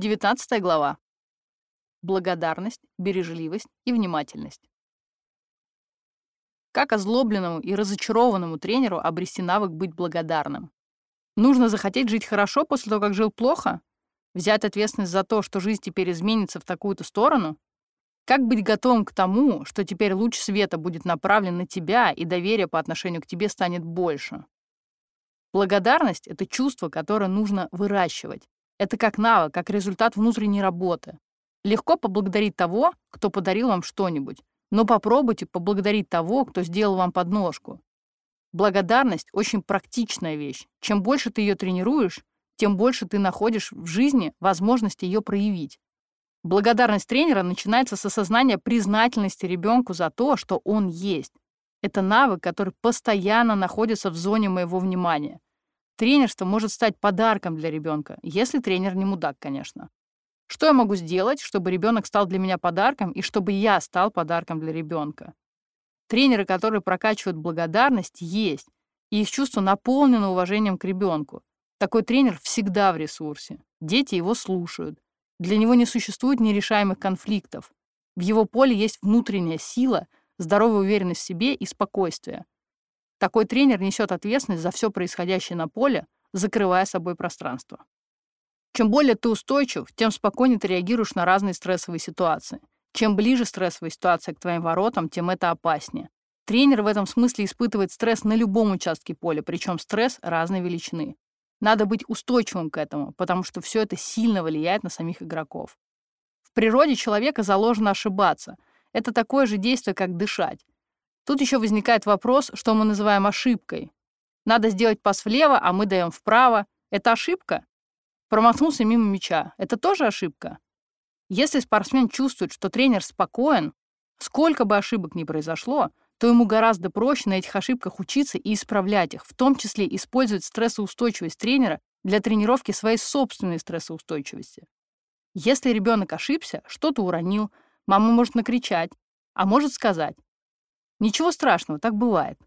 19 глава. Благодарность, бережливость и внимательность. Как озлобленному и разочарованному тренеру обрести навык быть благодарным? Нужно захотеть жить хорошо после того, как жил плохо? Взять ответственность за то, что жизнь теперь изменится в такую-то сторону? Как быть готовым к тому, что теперь луч света будет направлен на тебя, и доверие по отношению к тебе станет больше? Благодарность — это чувство, которое нужно выращивать. Это как навык, как результат внутренней работы. Легко поблагодарить того, кто подарил вам что-нибудь, но попробуйте поблагодарить того, кто сделал вам подножку. Благодарность — очень практичная вещь. Чем больше ты ее тренируешь, тем больше ты находишь в жизни возможность ее проявить. Благодарность тренера начинается с осознания признательности ребенку за то, что он есть. Это навык, который постоянно находится в зоне моего внимания. Тренерство может стать подарком для ребенка, если тренер не мудак, конечно. Что я могу сделать, чтобы ребенок стал для меня подарком и чтобы я стал подарком для ребенка? Тренеры, которые прокачивают благодарность, есть, и их чувство наполнено уважением к ребенку. Такой тренер всегда в ресурсе. Дети его слушают. Для него не существует нерешаемых конфликтов. В его поле есть внутренняя сила, здоровая уверенность в себе и спокойствие. Такой тренер несет ответственность за все происходящее на поле, закрывая собой пространство. Чем более ты устойчив, тем спокойнее ты реагируешь на разные стрессовые ситуации. Чем ближе стрессовая ситуация к твоим воротам, тем это опаснее. Тренер в этом смысле испытывает стресс на любом участке поля, причем стресс разной величины. Надо быть устойчивым к этому, потому что все это сильно влияет на самих игроков. В природе человека заложено ошибаться. Это такое же действие, как дышать. Тут еще возникает вопрос, что мы называем ошибкой. Надо сделать пас влево, а мы даем вправо. Это ошибка? Промахнулся мимо мяча. Это тоже ошибка? Если спортсмен чувствует, что тренер спокоен, сколько бы ошибок ни произошло, то ему гораздо проще на этих ошибках учиться и исправлять их, в том числе использовать стрессоустойчивость тренера для тренировки своей собственной стрессоустойчивости. Если ребенок ошибся, что-то уронил, мама может накричать, а может сказать Ничего страшного, так бывает.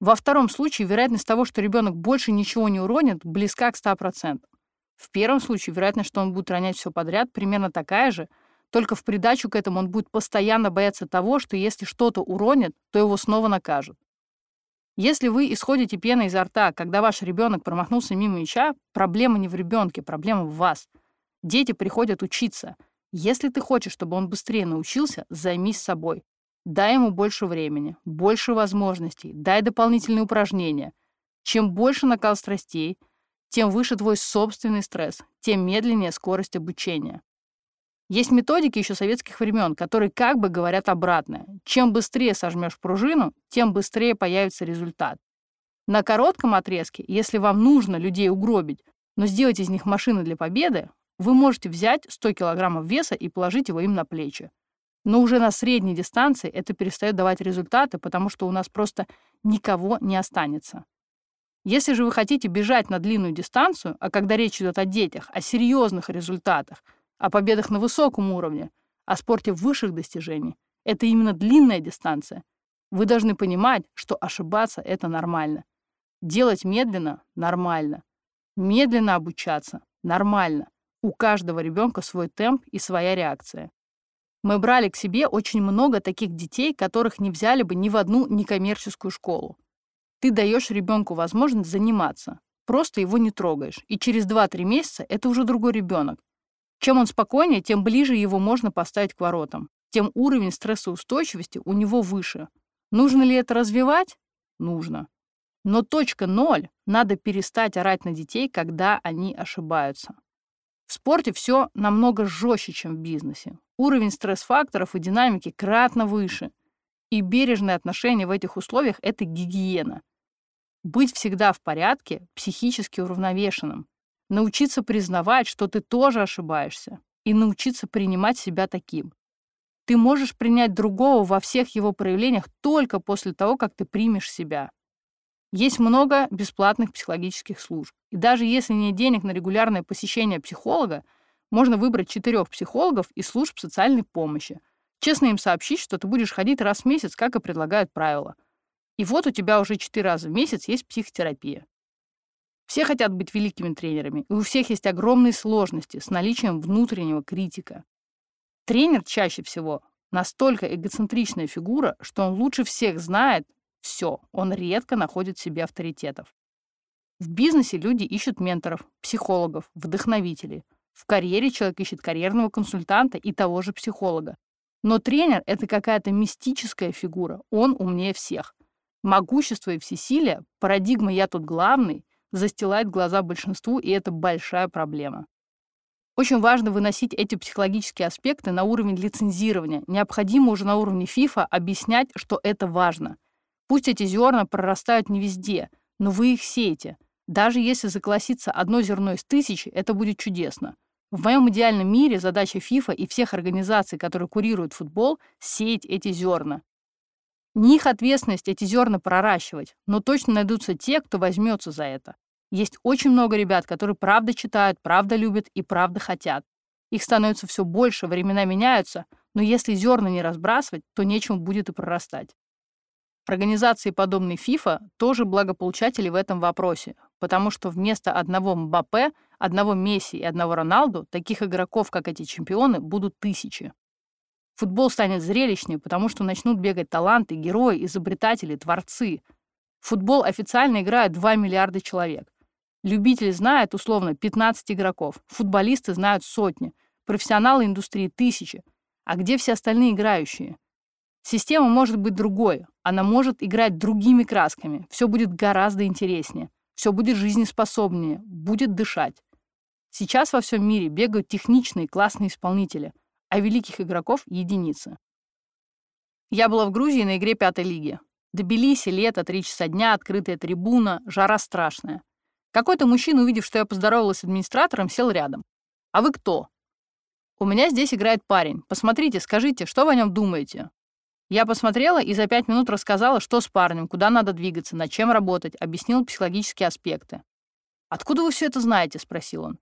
Во втором случае вероятность того, что ребенок больше ничего не уронит, близка к 100%. В первом случае вероятность, что он будет ронять все подряд, примерно такая же, только в придачу к этому он будет постоянно бояться того, что если что-то уронит, то его снова накажут. Если вы исходите пеной изо рта, когда ваш ребенок промахнулся мимо мяча, проблема не в ребенке, проблема в вас. Дети приходят учиться. Если ты хочешь, чтобы он быстрее научился, займись собой. Дай ему больше времени, больше возможностей, дай дополнительные упражнения. Чем больше накал страстей, тем выше твой собственный стресс, тем медленнее скорость обучения. Есть методики еще советских времен, которые как бы говорят обратное. Чем быстрее сожмешь пружину, тем быстрее появится результат. На коротком отрезке, если вам нужно людей угробить, но сделать из них машины для победы, вы можете взять 100 килограммов веса и положить его им на плечи. Но уже на средней дистанции это перестает давать результаты, потому что у нас просто никого не останется. Если же вы хотите бежать на длинную дистанцию, а когда речь идет о детях, о серьезных результатах, о победах на высоком уровне, о спорте высших достижений, это именно длинная дистанция. Вы должны понимать, что ошибаться — это нормально. Делать медленно — нормально. Медленно обучаться — нормально. У каждого ребенка свой темп и своя реакция. Мы брали к себе очень много таких детей, которых не взяли бы ни в одну некоммерческую школу. Ты даешь ребенку возможность заниматься, просто его не трогаешь, и через 2-3 месяца это уже другой ребенок. Чем он спокойнее, тем ближе его можно поставить к воротам, тем уровень стрессоустойчивости у него выше. Нужно ли это развивать? Нужно. Но точка ноль — надо перестать орать на детей, когда они ошибаются. В спорте все намного жестче, чем в бизнесе. Уровень стресс-факторов и динамики кратно выше. И бережное отношение в этих условиях — это гигиена. Быть всегда в порядке, психически уравновешенным. Научиться признавать, что ты тоже ошибаешься. И научиться принимать себя таким. Ты можешь принять другого во всех его проявлениях только после того, как ты примешь себя. Есть много бесплатных психологических служб. И даже если нет денег на регулярное посещение психолога, можно выбрать четырех психологов из служб социальной помощи. Честно им сообщить, что ты будешь ходить раз в месяц, как и предлагают правила. И вот у тебя уже четыре раза в месяц есть психотерапия. Все хотят быть великими тренерами, и у всех есть огромные сложности с наличием внутреннего критика. Тренер чаще всего настолько эгоцентричная фигура, что он лучше всех знает все, он редко находит себе авторитетов. В бизнесе люди ищут менторов, психологов, вдохновителей. В карьере человек ищет карьерного консультанта и того же психолога. Но тренер — это какая-то мистическая фигура, он умнее всех. Могущество и всесилие, парадигма «я тут главный» застилает глаза большинству, и это большая проблема. Очень важно выносить эти психологические аспекты на уровень лицензирования. Необходимо уже на уровне FIFA объяснять, что это важно. Пусть эти зерна прорастают не везде, но вы их сеете. Даже если заколосится одно зерно из тысячи, это будет чудесно. В моем идеальном мире задача FIFA и всех организаций, которые курируют футбол, сеять эти зерна. Не их ответственность эти зерна проращивать, но точно найдутся те, кто возьмется за это. Есть очень много ребят, которые правда читают, правда любят и правда хотят. Их становится все больше, времена меняются, но если зерна не разбрасывать, то нечему будет и прорастать. Организации, подобные FIFA, тоже благополучатели в этом вопросе, потому что вместо одного Мбаппе, одного Месси и одного Роналду таких игроков, как эти чемпионы, будут тысячи. Футбол станет зрелищнее, потому что начнут бегать таланты, герои, изобретатели, творцы. Футбол официально играют 2 миллиарда человек. Любители знают, условно, 15 игроков, футболисты знают сотни, профессионалы индустрии — тысячи. А где все остальные играющие? Система может быть другой, она может играть другими красками, все будет гораздо интереснее, все будет жизнеспособнее, будет дышать. Сейчас во всем мире бегают техничные классные исполнители, а великих игроков — единицы. Я была в Грузии на игре пятой лиги. До Тбилиси, лето, три часа дня, открытая трибуна, жара страшная. Какой-то мужчина, увидев, что я поздоровалась с администратором, сел рядом. «А вы кто?» «У меня здесь играет парень. Посмотрите, скажите, что вы о нем думаете?» Я посмотрела и за пять минут рассказала, что с парнем, куда надо двигаться, над чем работать, объяснила психологические аспекты. «Откуда вы все это знаете?» — спросил он.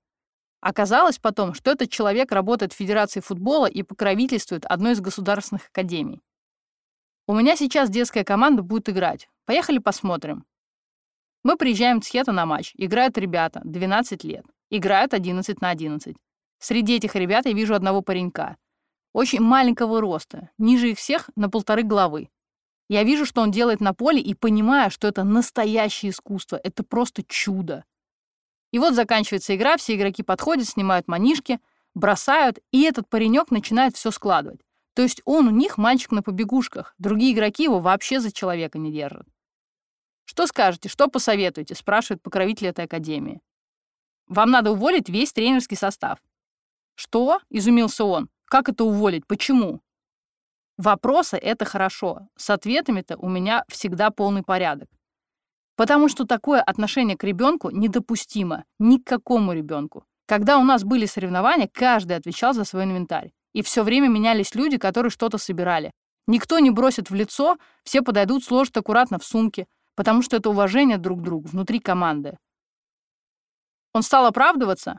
Оказалось потом, что этот человек работает в Федерации футбола и покровительствует одной из государственных академий. «У меня сейчас детская команда будет играть. Поехали посмотрим. Мы приезжаем в Цхета на матч. Играют ребята, 12 лет. Играют 11 на 11. Среди этих ребят я вижу одного паренька. Очень маленького роста, ниже их всех на полторы головы. Я вижу, что он делает на поле, и понимаю, что это настоящее искусство. Это просто чудо. И вот заканчивается игра, все игроки подходят, снимают манишки, бросают, и этот паренек начинает все складывать. То есть он у них мальчик на побегушках, другие игроки его вообще за человека не держат. «Что скажете, что посоветуете?» — спрашивает покровитель этой академии. «Вам надо уволить весь тренерский состав». «Что?» — изумился он. «Как это уволить? Почему?» Вопросы — это хорошо. С ответами-то у меня всегда полный порядок. Потому что такое отношение к ребенку недопустимо ни к какому ребенку. Когда у нас были соревнования, каждый отвечал за свой инвентарь. И все время менялись люди, которые что-то собирали. Никто не бросит в лицо, все подойдут, сложат аккуратно в сумке потому что это уважение друг к другу внутри команды. Он стал оправдываться.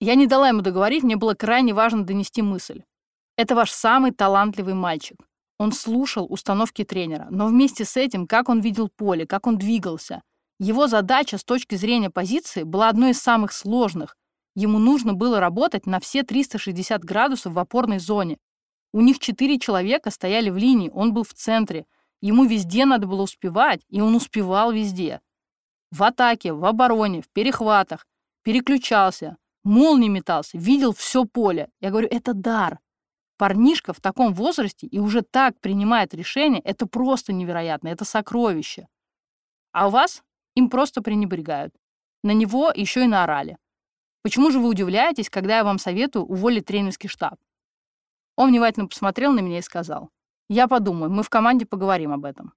Я не дала ему договорить, мне было крайне важно донести мысль. Это ваш самый талантливый мальчик. Он слушал установки тренера, но вместе с этим, как он видел поле, как он двигался. Его задача с точки зрения позиции была одной из самых сложных. Ему нужно было работать на все 360 градусов в опорной зоне. У них четыре человека стояли в линии, он был в центре. Ему везде надо было успевать, и он успевал везде. В атаке, в обороне, в перехватах. Переключался, молнией метался, видел все поле. Я говорю, это дар. Парнишка в таком возрасте и уже так принимает решения, это просто невероятно, это сокровище. А у вас им просто пренебрегают. На него еще и наорали. Почему же вы удивляетесь, когда я вам советую уволить тренерский штаб? Он внимательно посмотрел на меня и сказал, я подумаю, мы в команде поговорим об этом.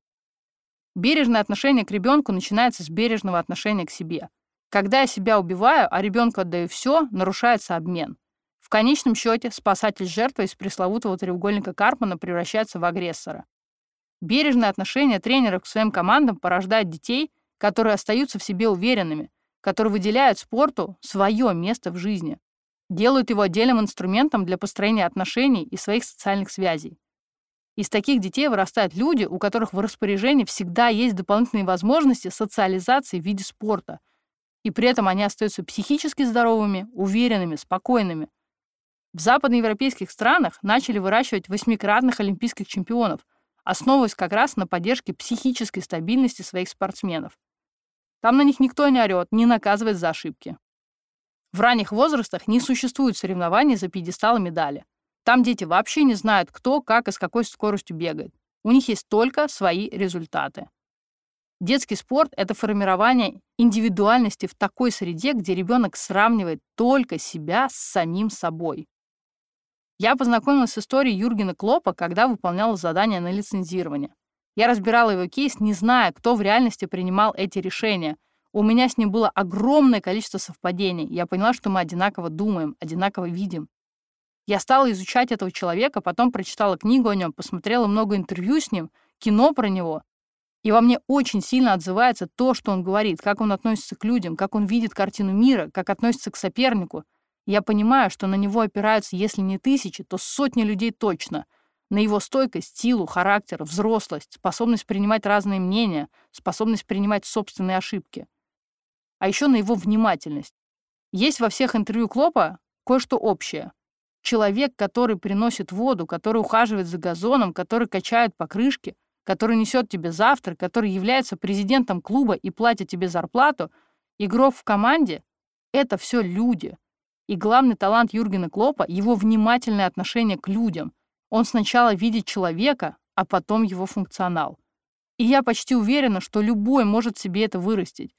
Бережное отношение к ребенку начинается с бережного отношения к себе. Когда я себя убиваю, а ребенку отдаю все, нарушается обмен. В конечном счете спасатель жертвы из пресловутого треугольника Карпмана превращается в агрессора. Бережное отношение тренера к своим командам порождает детей, которые остаются в себе уверенными, которые выделяют спорту свое место в жизни, делают его отдельным инструментом для построения отношений и своих социальных связей. Из таких детей вырастают люди, у которых в распоряжении всегда есть дополнительные возможности социализации в виде спорта. И при этом они остаются психически здоровыми, уверенными, спокойными. В западноевропейских странах начали выращивать восьмикратных олимпийских чемпионов, основываясь как раз на поддержке психической стабильности своих спортсменов. Там на них никто не орет, не наказывает за ошибки. В ранних возрастах не существует соревнований за пьедестал и медали. Там дети вообще не знают, кто, как и с какой скоростью бегает. У них есть только свои результаты. Детский спорт — это формирование индивидуальности в такой среде, где ребенок сравнивает только себя с самим собой. Я познакомилась с историей Юргена Клопа, когда выполняла задание на лицензирование. Я разбирала его кейс, не зная, кто в реальности принимал эти решения. У меня с ним было огромное количество совпадений. Я поняла, что мы одинаково думаем, одинаково видим. Я стала изучать этого человека, потом прочитала книгу о нем, посмотрела много интервью с ним, кино про него. И во мне очень сильно отзывается то, что он говорит, как он относится к людям, как он видит картину мира, как относится к сопернику. Я понимаю, что на него опираются, если не тысячи, то сотни людей точно. На его стойкость, силу, характер, взрослость, способность принимать разные мнения, способность принимать собственные ошибки. А еще на его внимательность. Есть во всех интервью Клопа кое-что общее. Человек, который приносит воду, который ухаживает за газоном, который качает покрышки, который несет тебе завтрак, который является президентом клуба и платит тебе зарплату, игрок в команде — это все люди. И главный талант Юргена Клопа — его внимательное отношение к людям. Он сначала видит человека, а потом его функционал. И я почти уверена, что любой может себе это вырастить,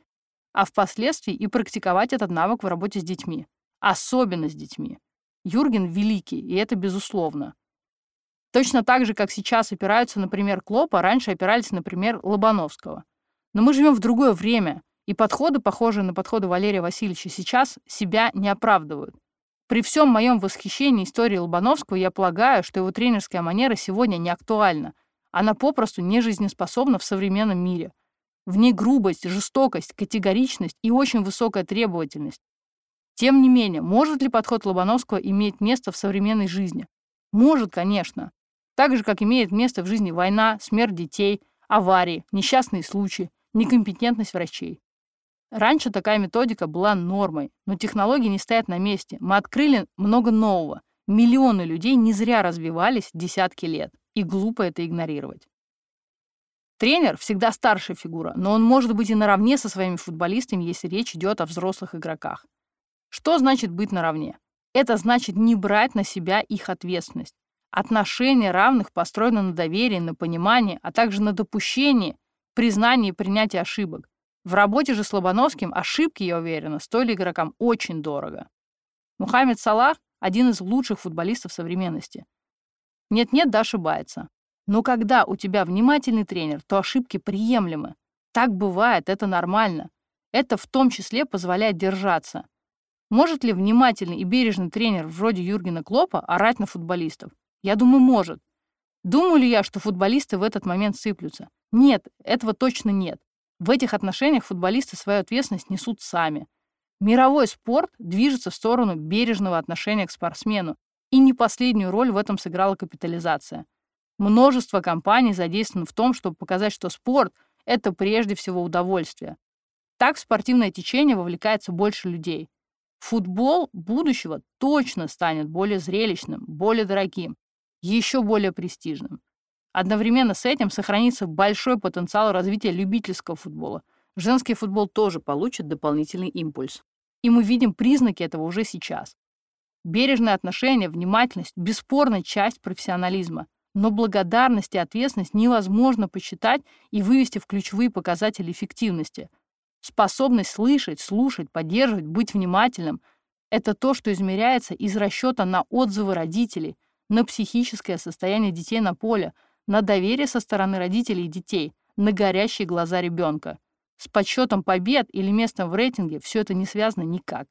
а впоследствии и практиковать этот навык в работе с детьми. Особенно с детьми. Юрген великий, и это безусловно. Точно так же, как сейчас опираются, например, Клопа, раньше опирались, например, Лобановского. Но мы живем в другое время, и подходы, похожие на подходы Валерия Васильевича, сейчас себя не оправдывают. При всем моем восхищении историей Лобановского я полагаю, что его тренерская манера сегодня не актуальна. Она попросту не жизнеспособна в современном мире. В ней грубость, жестокость, категоричность и очень высокая требовательность. Тем не менее, может ли подход Лобановского иметь место в современной жизни? Может, конечно. Так же, как имеет место в жизни война, смерть детей, аварии, несчастные случаи, некомпетентность врачей. Раньше такая методика была нормой, но технологии не стоят на месте. Мы открыли много нового. Миллионы людей не зря развивались десятки лет, и глупо это игнорировать. Тренер всегда старшая фигура, но он может быть и наравне со своими футболистами, если речь идет о взрослых игроках. Что значит быть наравне? Это значит не брать на себя их ответственность. Отношения равных построены на доверии, на понимании, а также на допущении, признании и принятии ошибок. В работе же с Лобановским ошибки, я уверена, стоили игрокам очень дорого. Мухаммед Салах – один из лучших футболистов современности. Нет-нет, да ошибается. Но когда у тебя внимательный тренер, то ошибки приемлемы. Так бывает, это нормально. Это в том числе позволяет держаться. Может ли внимательный и бережный тренер вроде Юргена Клопа орать на футболистов? Я думаю, может. Думаю ли я, что футболисты в этот момент сыплются? Нет, этого точно нет. В этих отношениях футболисты свою ответственность несут сами. Мировой спорт движется в сторону бережного отношения к спортсмену, и не последнюю роль в этом сыграла капитализация. Множество компаний задействовано в том, чтобы показать, что спорт — это прежде всего удовольствие. Так в спортивное течение вовлекается больше людей. Футбол будущего точно станет более зрелищным, более дорогим, еще более престижным. Одновременно с этим сохранится большой потенциал развития любительского футбола. Женский футбол тоже получит дополнительный импульс. И мы видим признаки этого уже сейчас. Бережное отношение, внимательность – бесспорная часть профессионализма. Но благодарность и ответственность невозможно посчитать и вывести в ключевые показатели эффективности – Способность слышать, слушать, поддерживать, быть внимательным — это то, что измеряется из расчета на отзывы родителей, на психическое состояние детей на поле, на доверие со стороны родителей и детей, на горящие глаза ребенка. С подсчетом побед или местом в рейтинге все это не связано никак.